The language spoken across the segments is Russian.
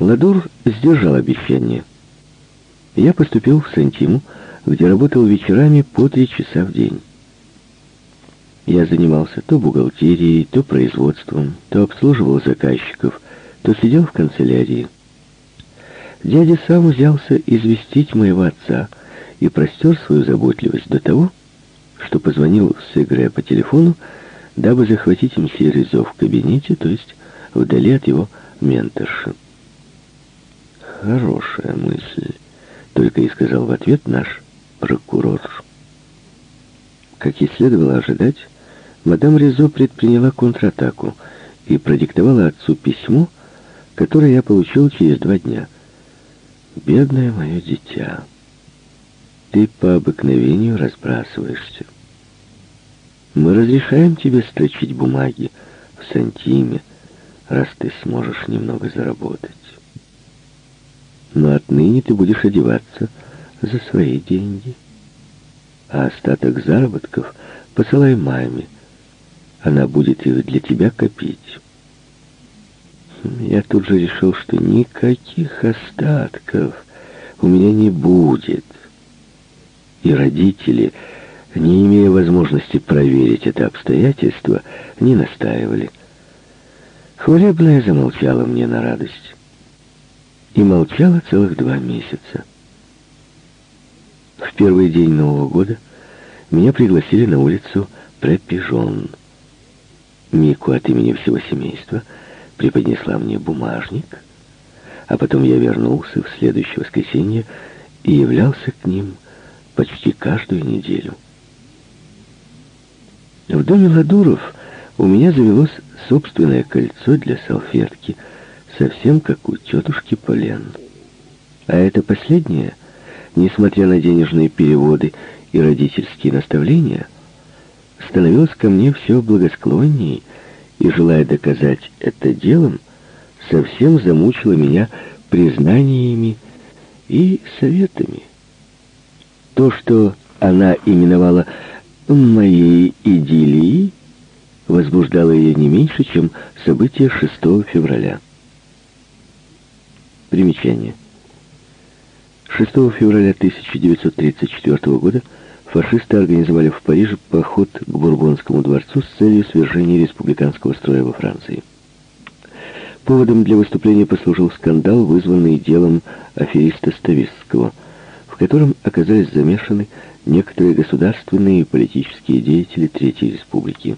Ладур сдержал обещание. Я поступил в Сантиму, где работал вечерами по три часа в день. Я занимался то бухгалтерией, то производством, то обслуживал заказчиков, то сидел в канцелярии. Дядя сам взялся известить моего отца и простер свою заботливость до того, что позвонил с Игоря по телефону, дабы захватить мсье Ризо в кабинете, то есть вдали от его менторши. «Хорошая мысль», — только и сказал в ответ наш прокурор. Как и следовало ожидать, мадам Ризо предприняла контратаку и продиктовала отцу письмо, которое я получил через два дня. «Бедное мое дитя, ты по обыкновению разбрасываешься. Мы разрешаем тебе строчить бумаги в сантиме, раз ты сможешь немного заработать. Отныне ты будешь одеваться за свои деньги. А остаток заработков посылай маме. Она будет их для тебя копить. Я тут же решил, что никаких остатков у меня не будет. И родители не имея возможности проверить это обстоятельство, не настаивали. Хвалебная замолчала мне на радость. И молчала целых два месяца. В первый день Нового года меня пригласили на улицу Препижон. Мику от имени всего семейства преподнесла мне бумажник, а потом я вернулся в следующее воскресенье и являлся к ним почти каждую неделю. В доме Ладуров у меня завелось собственное кольцо для салфетки, совсем как у тетушки Полен. А это последнее, несмотря на денежные переводы и родительские наставления, становилось ко мне все благосклонней, и, желая доказать это делом, совсем замучила меня признаниями и советами. То, что она именовала моей идиллии возбуждало ее не меньше, чем события 6 февраля. Примечание. 6 февраля 1934 года фашисты организовали в Париже поход к Бурбонскому дворцу с целью свержения республиканского строя во Франции. Поводом для выступления послужил скандал, вызванный делом афериста Ставистского, в котором оказались замешаны некоторые государственные и политические деятели Третьей Республики.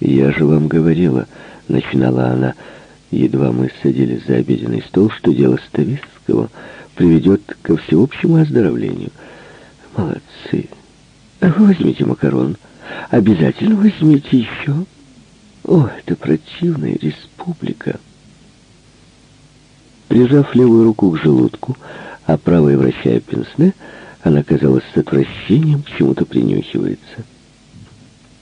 «Я же вам говорила», — начинала она, едва мы садились за обеденный стол, что дело Ставистского приведет ко всеобщему оздоровлению. «Молодцы! Возьмите макарон. Обязательно возьмите еще. О, это противная республика!» Прижав левую руку к желудку, а правой, вращая пенсне, она, казалось, с отвращением к чему-то принюхивается.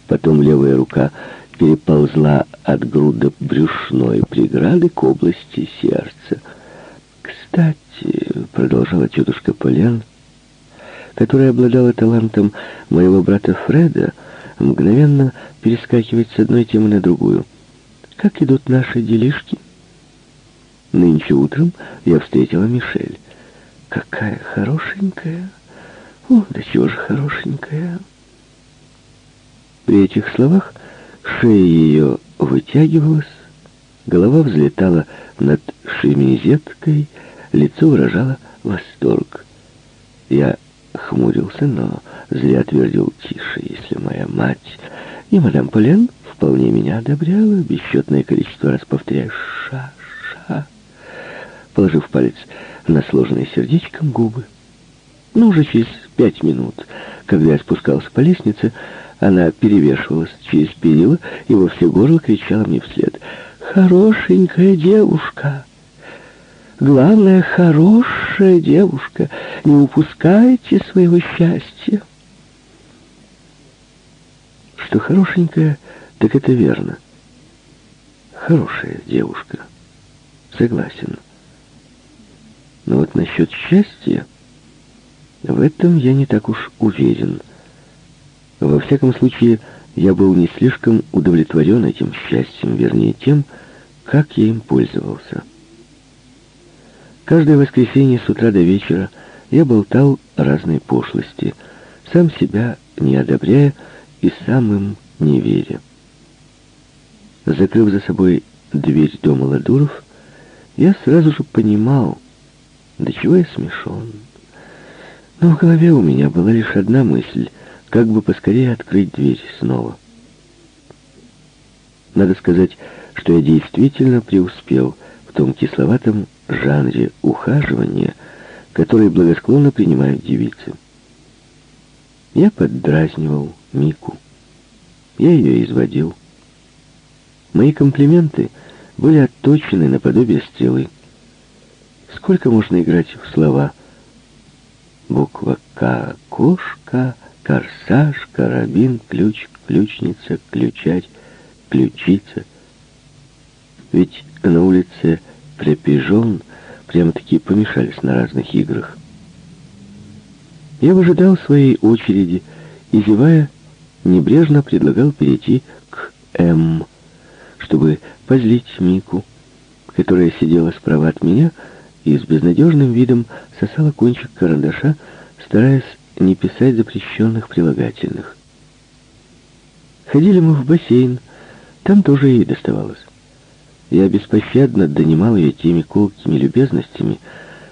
Потом левая рука переползла от груда брюшной преграды к области сердца. «Кстати», — продолжала тетушка Полян, которая обладала талантом моего брата Фреда, мгновенно перескакивать с одной темы на другую. «Как идут наши делишки?» Нынче утром я встретила Мишель. Какая хорошенькая. О, да чего же хорошенькая. При этих словах шея ее вытягивалась, голова взлетала над шемизеткой, лицо выражало восторг. Я хмурился, но зря твердил тише, если моя мать и мадам Полен вполне меня одобряла, бесчетное количество раз повторяя «ша, ша», положив палец на сложенные сердечком губы. Но уже через пять минут, когда я спускался по лестнице, она перевешивалась через перила и во все горло кричала мне вслед. «Хорошенькая девушка! Главное, хорошая девушка! Не упускайте своего счастья!» Что хорошенькая, так это верно. Хорошая девушка. Согласен. Но вот насчет счастья, в этом я не так уж уверен. Во всяком случае, я был не слишком удовлетворен этим счастьем, вернее тем, как я им пользовался. Каждое воскресенье с утра до вечера я болтал разные пошлости, сам себя не одобряя и сам им не веря. Закрыв за собой дверь дома Ладуров, я сразу же понимал, до чего я смешон. Но в голове у меня была лишь одна мысль, как бы поскорее открыть дверь снова. Надо сказать, что я действительно преуспел в том кисловатом жанре ухаживания, который благосклонно принимают девицы. Я поддразнивал Мику. Я ее изводил. Мои комплименты были отточены наподобие стрелы. Сколько можно играть в слова? Буква К — кошка, корсаж, карабин, ключ, ключница, ключать, ключица. Ведь на улице Препижон прямо-таки помешались на разных играх. Я выжидал своей очереди и, зевая, небрежно предлагал перейти к М, чтобы позлить Мику, которая сидела справа от меня и с безнадежным видом сосала кончик карандаша, стараясь не писать запрещенных прилагательных. Ходили мы в бассейн, там тоже ей доставалось. Я беспощадно донимал ее теми колкими любезностями,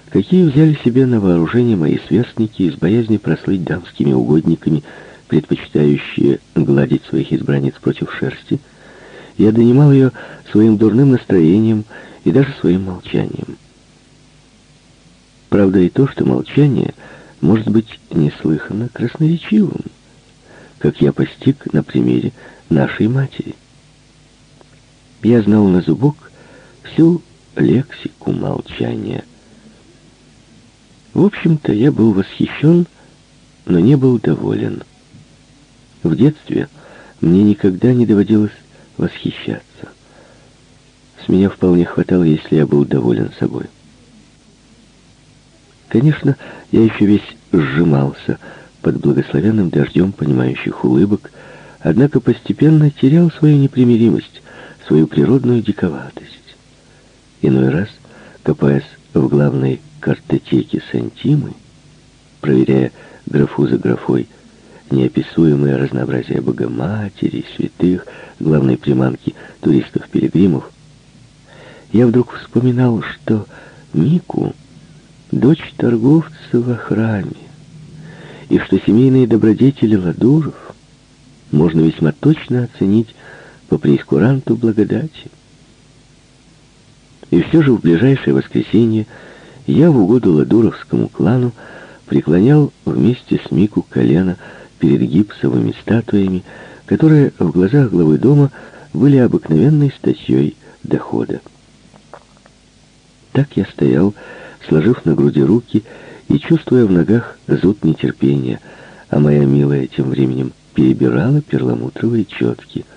какие взяли себе на вооружение мои сверстники из боязни прослыть дамскими угодниками, предпочитающие гладить своих избранниц против шерсти. Я донимал ее своим дурным настроением и даже своим молчанием. Правда и то, что молчание может быть неслыханно красноречивым, как я постиг на примере нашей матери. Я знал на зубок всю лексику молчания. В общем-то, я был восхищен, но не был доволен. В детстве мне никогда не доводилось восхищаться. С меня вполне хватало, если я был доволен собой. Конечно, я еще весь сжимался под благословенным дождем понимающих улыбок, однако постепенно терял свою непримиримость, свою природную диковатость. Иной раз, копаясь в главной картотеке Сантимы, проверяя графу за графой неописуемое разнообразие Богоматери, святых, главной приманки туристов-пилигримов, я вдруг вспоминал, что Мику — дочь торговца во храме, и что семейные добродетели Ладуров можно весьма точно оценить по прескуранту благодати. И все же в ближайшее воскресенье я в угоду ладуровскому клану преклонял вместе с Мику колено перед гипсовыми статуями, которые в глазах главы дома были обыкновенной статьей дохода. Так я стоял, сложив на груди руки и чувствуя в ногах зуд нетерпения, а моя милая тем временем перебирала перламутровые четки —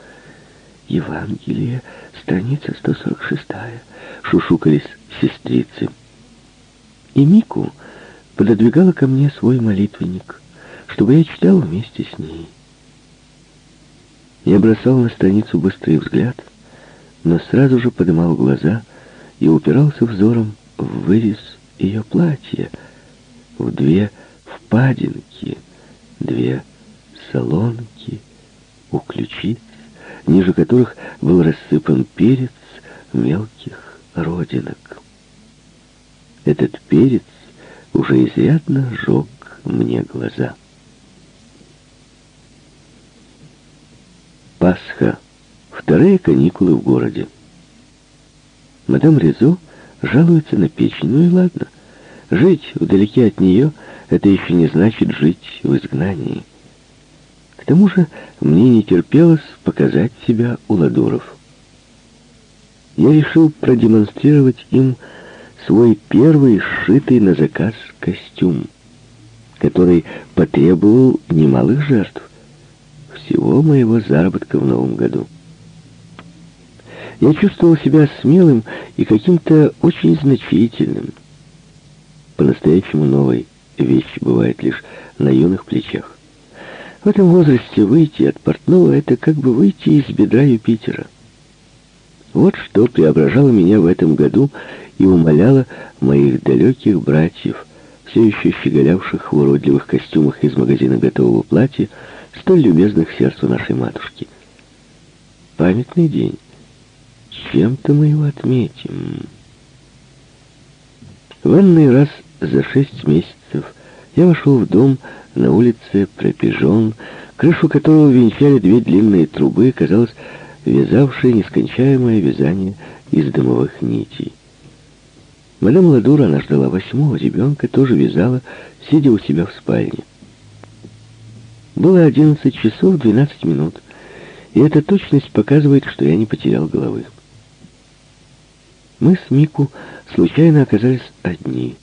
Евангелие, страница 146, шушукались сестрицы. И Мику пододвигала ко мне свой молитвенник, чтобы я читал вместе с ней. Я бросал на страницу быстрый взгляд, но сразу же поднимал глаза и упирался взором в вырез ее платья, в две впадинки, две солонки у ключиц ниже которых был рассыпан перец мелких родинок. Этот перец уже изрядно жег мне глаза. Пасха. Вторые каникулы в городе. Мадам Резо жалуется на печень. Ну и ладно. Жить вдалеке от нее — это еще не значит жить в изгнании. К тому же мне не терпелось показать себя у Ладуров. Я решил продемонстрировать им свой первый сшитый на заказ костюм, который потребовал немалых жертв всего моего заработка в новом году. Я чувствовал себя смелым и каким-то очень значительным. По-настоящему новой вещь бывает лишь на юных плечах. В этом возрасте выйти от портного — это как бы выйти из бедра Юпитера. Вот что преображало меня в этом году и умоляло моих далеких братьев, все еще щеголявших в уродливых костюмах из магазина готового платья, столь любезных сердцу нашей матушки. Памятный день. Чем-то мы его отметим. В энный раз за шесть месяцев я вошел в дом на улице Пропижон, крышу которого венчали две длинные трубы, казалось, вязавшие нескончаемое вязание из дымовых нитей. Мадам Ладур, она ждала восьмого ребенка, тоже вязала, сидя у себя в спальне. Было одиннадцать часов двенадцать минут, и эта точность показывает, что я не потерял головы. Мы с Мику случайно оказались одни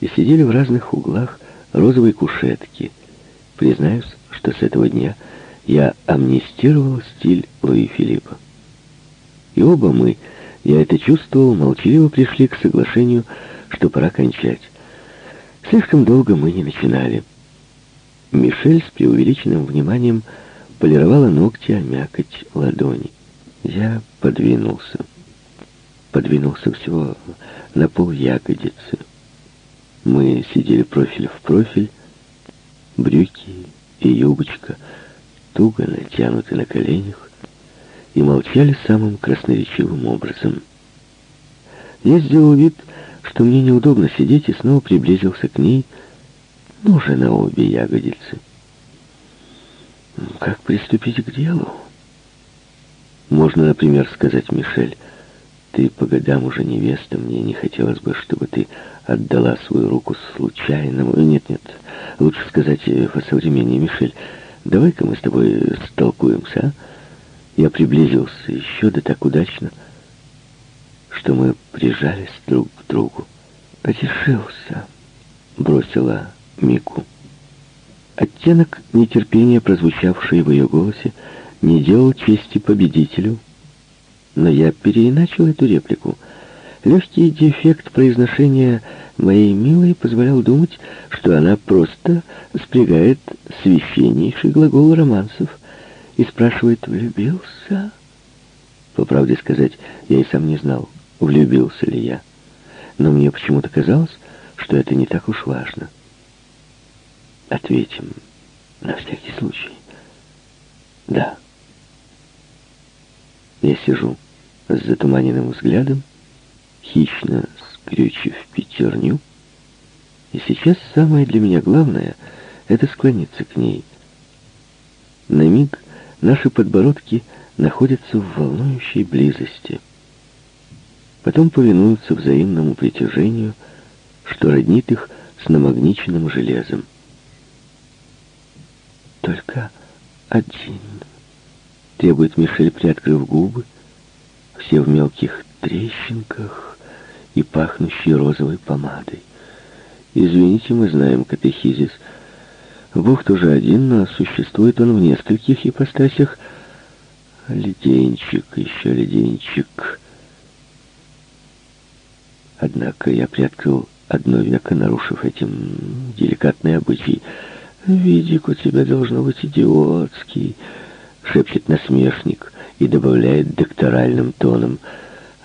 и сидели в разных углах розовой кушетки. Признаюсь, что с этого дня я амнистировал стиль Луи Филиппа. И оба мы, я это чувствовал, молчаливо пришли к соглашению, что пора кончать. Слишком долго мы не начинали. Мишель с преувеличенным вниманием полировала ногти о мякоть ладони. Я подвинулся. Подвинулся всего на пол ягодицы. Мы сидели профиль в профиль, брюки и юбочка туго натянуты на коленях, и молчали самым красноречивым образом. Я сделал вид, что мне неудобно сидеть, и снова приблизился к ней, но уже на обе ягодицы. Как приступить к делу? Можно, например, сказать Мишель, ты по годам уже невеста, мне не хотелось бы, чтобы ты отдала свою руку случайному... Нет, нет, лучше сказать по современнее, Мишель, давай-ка мы с тобой столкуемся, а? Я приблизился еще да так удачно, что мы прижались друг к другу. «Потешился», — бросила Мику. Оттенок нетерпения, прозвучавший в ее голосе, не делал чести победителю, но я переиначил эту реплику. Легкий дефект произношения моей милой позволял думать, что она просто спрягает священнейший глагол романсов и спрашивает, влюбился? По правде сказать, я и сам не знал, влюбился ли я. Но мне почему-то казалось, что это не так уж важно. Ответим на всякий случай. Да. Я сижу с затуманенным взглядом, хищно скрючив пятерню, и сейчас самое для меня главное — это склониться к ней. На миг наши подбородки находятся в волнующей близости. Потом повинуются взаимному притяжению, что роднит их с намагниченным железом только один. Требует Мишель, приоткрыв губы, все в мелких трещинках и пахнущей розовой помадой. Извините, мы знаем катехизис. Бог тоже один, но существует он в нескольких ипостасях. Леденчик, еще леденчик. Однако я приоткрыл одно веко, нарушив этим деликатный обычай — «Видик у тебя должно быть идиотский», — шепчет насмешник и добавляет докторальным тоном.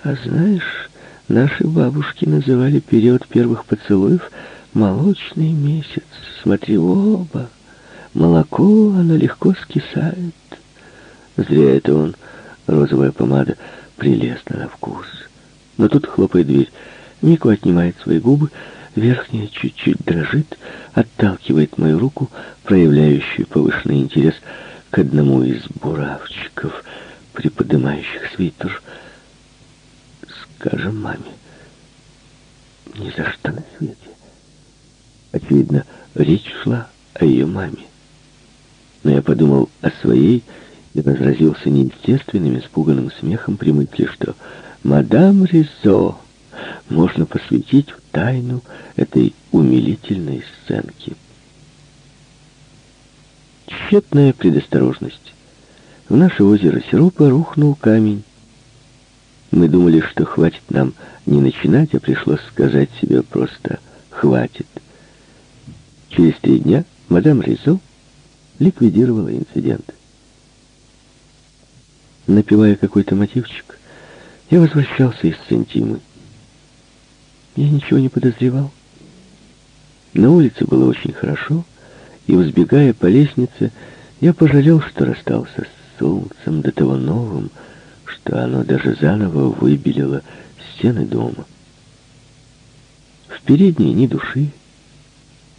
«А знаешь, наши бабушки называли период первых поцелуев молочный месяц. Смотри оба, молоко, оно легко скисает». Зря это он, розовая помада, прелестна на вкус. Но тут хлопает дверь. Мику отнимает свои губы, Верхняя чуть-чуть дрожит, отталкивает мою руку, проявляющую повышенный интерес к одному из буравчиков, приподнимающих свитер. Скажем маме. Ни за что на свете. Очевидно, речь шла о ее маме. Но я подумал о своей и разразился неестественным, испуганным смехом при мысли, что «Мадам Ризо!» можно посвятить в тайну этой умилительной сценки. Тщетная предосторожность. В наше озеро сиропа рухнул камень. Мы думали, что хватит нам не начинать, а пришлось сказать себе просто «хватит». Через три дня мадам Ризо ликвидировала инцидент. Напевая какой-то мотивчик, Я возвращался из Сантимы. Я ничего не подозревал. На улице было очень хорошо, и, взбегая по лестнице, я пожалел, что расстался с солнцем до того новым, что оно даже заново выбелило стены дома. В передней ни души,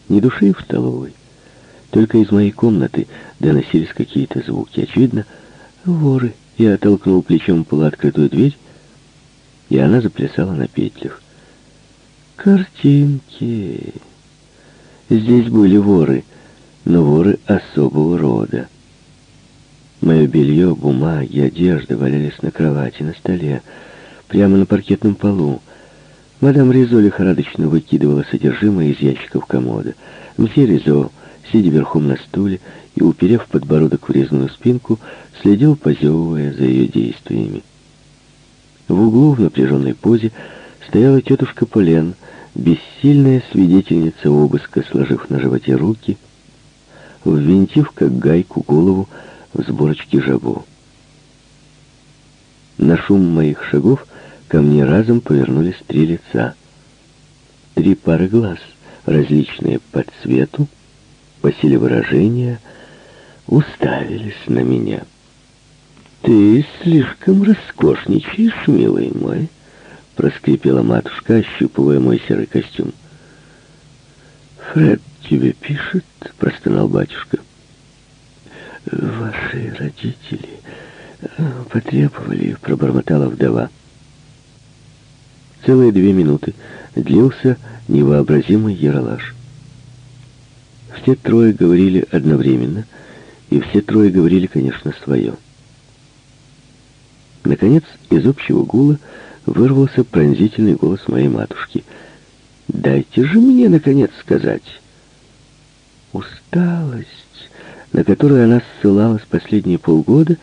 ни души в столовой. Только из моей комнаты доносились какие-то звуки. Очевидно, воры. Я оттолкнул плечом полуоткрытую дверь, и она заплясала на петлях. Картинки. Здесь были воры, но воры особого рода. Мое белье, бумаги, одежда валялись на кровати, на столе, прямо на паркетном полу. Мадам Ризо лихорадочно выкидывала содержимое из ящиков комода. Мсье Ризо, сидя верхом на стуле и уперев подбородок в резную спинку, следил, позевывая за ее действиями. В углу в напряженной позе стояла тетушка Полен, бессильная свидетельница обыска, сложив на животе руки, ввинтив как гайку голову в сборочке жабо. На шум моих шагов ко мне разом повернулись три лица. Три пары глаз, различные по цвету, по силе выражения, уставились на меня. «Ты слишком роскошничаешь, милый мой», — проскрипела матушка, ощупывая мой серый костюм. «Фред тебе пишет?» — простонал батюшка. «Ваши родители э, потребовали», — пробормотала вдова. Целые две минуты длился невообразимый яролаж. Все трое говорили одновременно, и все трое говорили, конечно, свое. Наконец, из общего гула вырвался пронзительный голос моей матушки. «Дайте же мне, наконец, сказать!» Усталость на которую она ссылалась последние полгода,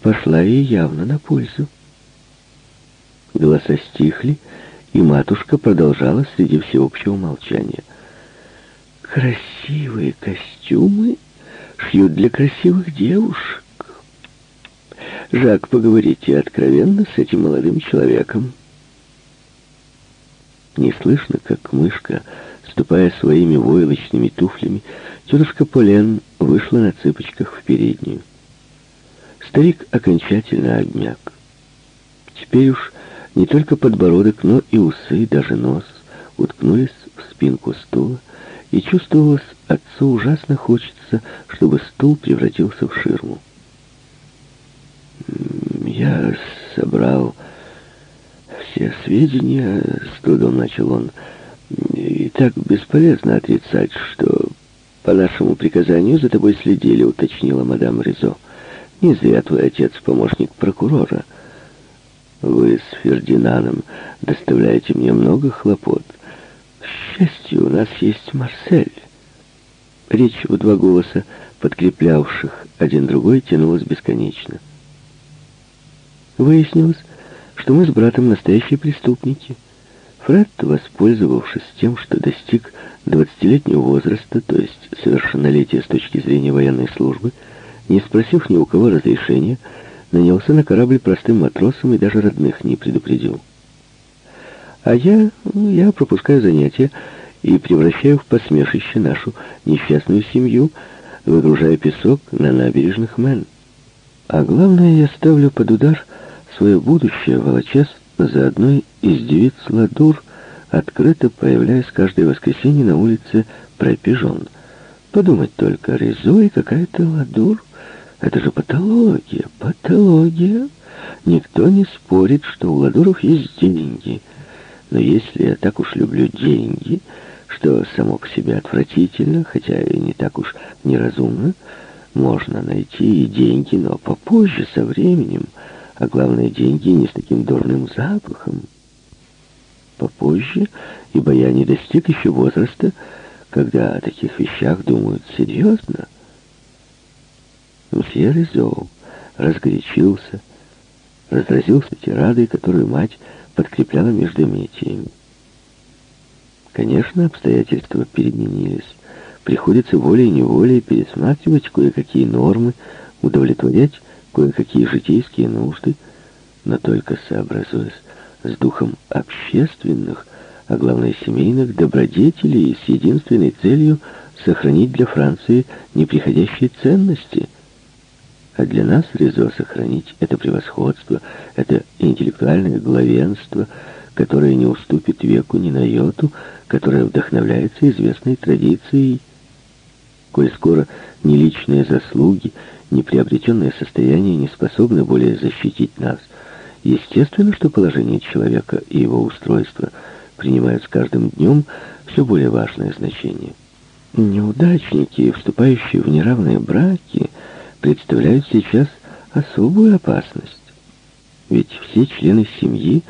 пошла ей явно на пользу. Голоса стихли, и матушка продолжала среди всеобщего молчания. «Красивые костюмы шьют для красивых девушек. Жак, поговорите откровенно с этим молодым человеком». Не слышно, как мышка, ступая своими войлочными туфлями, Тетушка Полен вышла на цыпочках в переднюю. Старик окончательно обмяк. Теперь уж не только подбородок, но и усы, даже нос уткнулись в спинку стула, и чувствовалось, отцу ужасно хочется, чтобы стул превратился в ширму. «Я собрал все сведения», — с трудом начал он, — «и так бесполезно отрицать, что «По нашему приказанию за тобой следили», — уточнила мадам Ризо. «Не зря твой отец помощник прокурора. Вы с Фердинаном доставляете мне много хлопот. К счастью, у нас есть Марсель». Речь в два голоса, подкреплявших один другой, тянулась бесконечно. Выяснилось, что мы с братом настоящие преступники — Фред, воспользовавшись тем, что достиг двадцатилетнего возраста, то есть совершеннолетия с точки зрения военной службы, не спросив ни у кого разрешения, нанялся на корабль простым матросом и даже родных не предупредил. А я, я пропускаю занятия и превращаю в посмешище нашу несчастную семью, выгружая песок на набережных Мэн. А главное, я ставлю под удар свое будущее, волочась за одной из девиц Ладур, открыто появляясь каждое воскресенье на улице Пропижон. Подумать только, Резо и какая-то Ладур. Это же патология, патология. Никто не спорит, что у Ладуров есть деньги. Но если я так уж люблю деньги, что само по себе отвратительно, хотя и не так уж неразумно, можно найти и деньги, но попозже, со временем а главное, деньги не с таким дурным запахом. Попозже, ибо я не достиг еще возраста, когда о таких вещах думают серьезно. Мсье Резо разгорячился, разразился тирадой, которую мать подкрепляла междометиями. Конечно, обстоятельства переменились. Приходится волей-неволей пересматривать кое-какие нормы, удовлетворять кое-какие житейские нужды, но только сообразуясь с духом общественных, а главное семейных добродетелей с единственной целью сохранить для Франции неприходящие ценности. А для нас, Резо, сохранить это превосходство, это интеллектуальное главенство, которое не уступит веку ни на йоту, которое вдохновляется известной традицией. Коль скоро ни личные заслуги, ни приобретенное состояние не способны более защитить нас, естественно, что положение человека и его устройство принимают с каждым днем все более важное значение. Неудачники, вступающие в неравные браки, представляют сейчас особую опасность. Ведь все члены семьи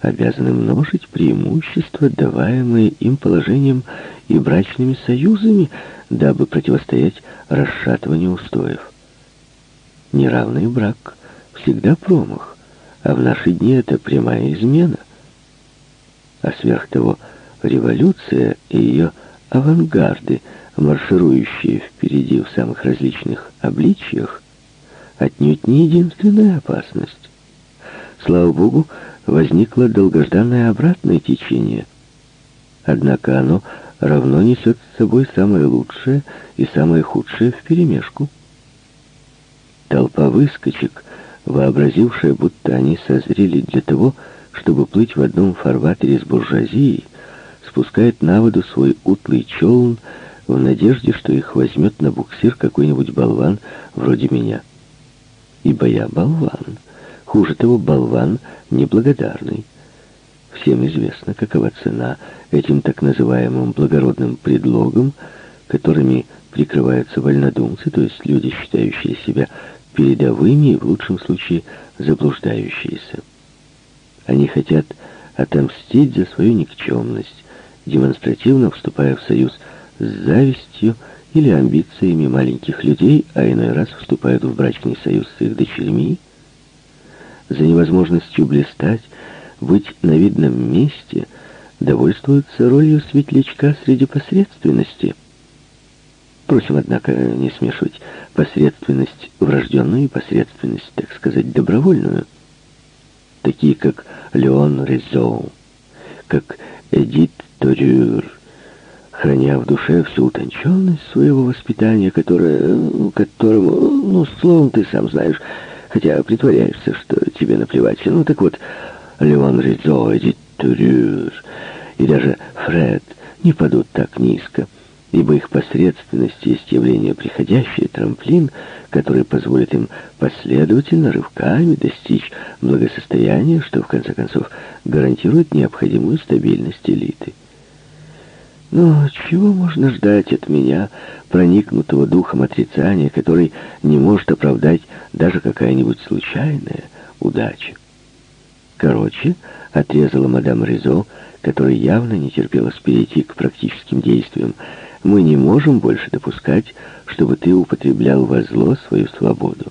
обязаны множить преимущества, даваемые им положением и брачными союзами, дабы противостоять расшатыванию устоев. Неравный брак всегда промах, а в наши дни это прямая измена. А сверх того, революция и ее авангарды, марширующие впереди в самых различных обличиях, отнюдь не единственная опасность. Слава Богу, возникло долгожданное обратное течение. Однако оно равно несет с собой самое лучшее и самое худшее вперемешку. Толпа выскочек, вообразившая, будто они созрели для того, чтобы плыть в одном фарватере с буржуазией, спускает на воду свой утлый челн в надежде, что их возьмет на буксир какой-нибудь болван вроде меня. Ибо я болван. Хуже того, болван неблагодарный. Всем известно, какова цена этим так называемым благородным предлогам, которыми прикрываются вольнодумцы, то есть люди, считающие себя передовыми и, в лучшем случае, заблуждающиеся. Они хотят отомстить за свою никчемность, демонстративно вступая в союз с завистью или амбициями маленьких людей, а иной раз вступают в брачный союз с их дочерьми, за невозможностью блистать, быть на видном месте, довольствуются ролью светлячка среди посредственности. Впрочем, однако, не смешивать посредственность врожденную и посредственность, так сказать, добровольную. Такие, как Леон Резо, как Эдит Торюр, храня в душе всю утонченность своего воспитания, которое, которому, ну, словом, ты сам знаешь, хотя притворяешься, что тебе наплевать. Ну, так вот, Леон Ризо, Эдит Турюр и даже Фред не падут так низко, ибо их посредственность есть явление приходящее, трамплин, который позволит им последовательно, рывками достичь благосостояния, что, в конце концов, гарантирует необходимую стабильность элиты. Но чего можно ждать от меня, проникнутого духом отрицания, который не может оправдать даже какая-нибудь случайная удача? Короче, отрезала мадам Ризо, которая явно не терпелась перейти к практическим действиям. Мы не можем больше допускать, чтобы ты употреблял во зло свою свободу.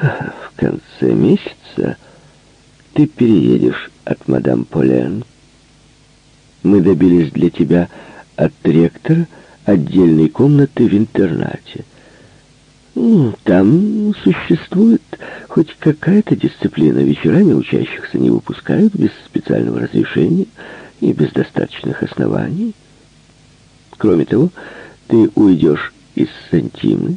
В конце месяца ты переедешь от мадам Полен, мы добились для тебя от ректора отдельной комнаты в интернате. Ну, там существует хоть какая-то дисциплина. Вечерами учащихся не выпускают без специального разрешения и без достаточных оснований. Кроме того, ты уйдешь из Сантимы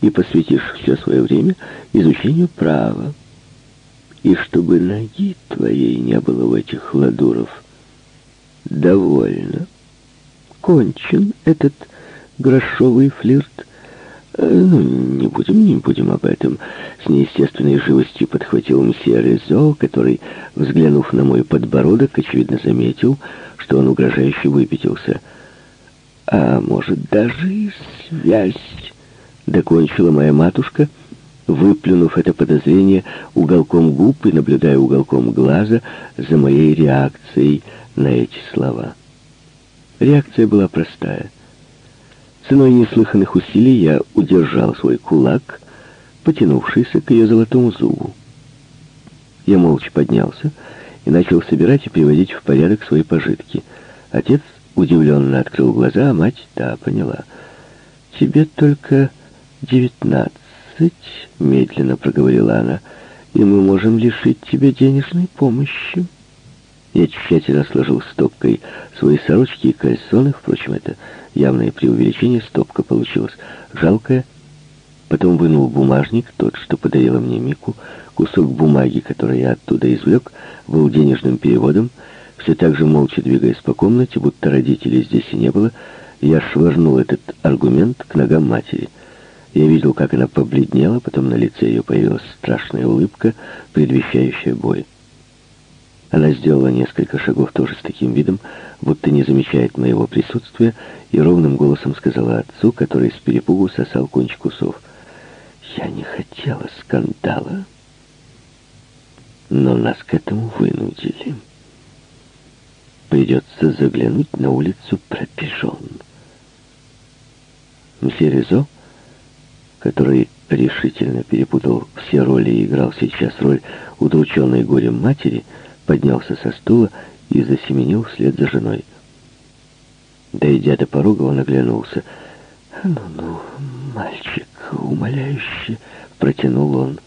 и посвятишь все свое время изучению права. И чтобы ноги твоей не было в этих ладуров, довольно. Кончен этот грошовый флирт. Э, ну, не будем, не будем об этом. С неестественной живостью подхватил мсье Резо, который, взглянув на мой подбородок, очевидно заметил, что он угрожающе выпятился. А может, даже и связь, докончила моя матушка, выплюнув это подозрение уголком губ и наблюдая уголком глаза за моей реакцией — на эти слова. Реакция была простая. Ценой неслыханных усилий я удержал свой кулак, потянувшийся к ее золотому зубу. Я молча поднялся и начал собирать и приводить в порядок свои пожитки. Отец удивленно открыл глаза, а мать, та, поняла. «Тебе только девятнадцать», — медленно проговорила она, — и мы можем лишить тебя денежной помощи. Я тщательно сложил стопкой свои сорочки и кальсоны. Впрочем, это явное преувеличение. Стопка получилась жалкая. Потом вынул бумажник, тот, что подарила мне Мику. Кусок бумаги, который я оттуда извлек, был денежным переводом. Все так же молча двигаясь по комнате, будто родителей здесь и не было, я швырнул этот аргумент к ногам матери. Я видел, как она побледнела, потом на лице ее появилась страшная улыбка, предвещающая бой. Она сделала несколько шагов тоже с таким видом, будто не замечает моего присутствия, и ровным голосом сказала отцу, который с перепугу сосал кончик усов. «Я не хотела скандала, но нас к этому вынудили. Придется заглянуть на улицу Пропижон». Мсье Резо, который решительно перепутал все роли и играл сейчас роль удрученной горем матери, — поднялся со стула и засеменил вслед за женой. Дойдя до порога, он оглянулся. «Ну-ну, мальчик, умоляюще!» — протянул он.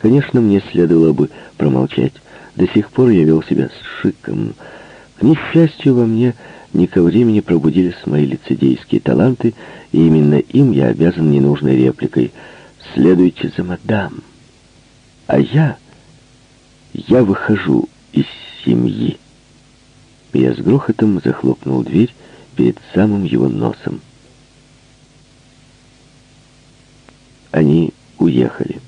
Конечно, мне следовало бы промолчать. До сих пор я вел себя с шиком. К несчастью, во мне не ко времени пробудились мои лицедейские таланты, и именно им я обязан ненужной репликой «Следуйте за мадам». А я я выхожу из семьи. Я с грохотом захлопнул дверь перед самым его носом. Они уехали.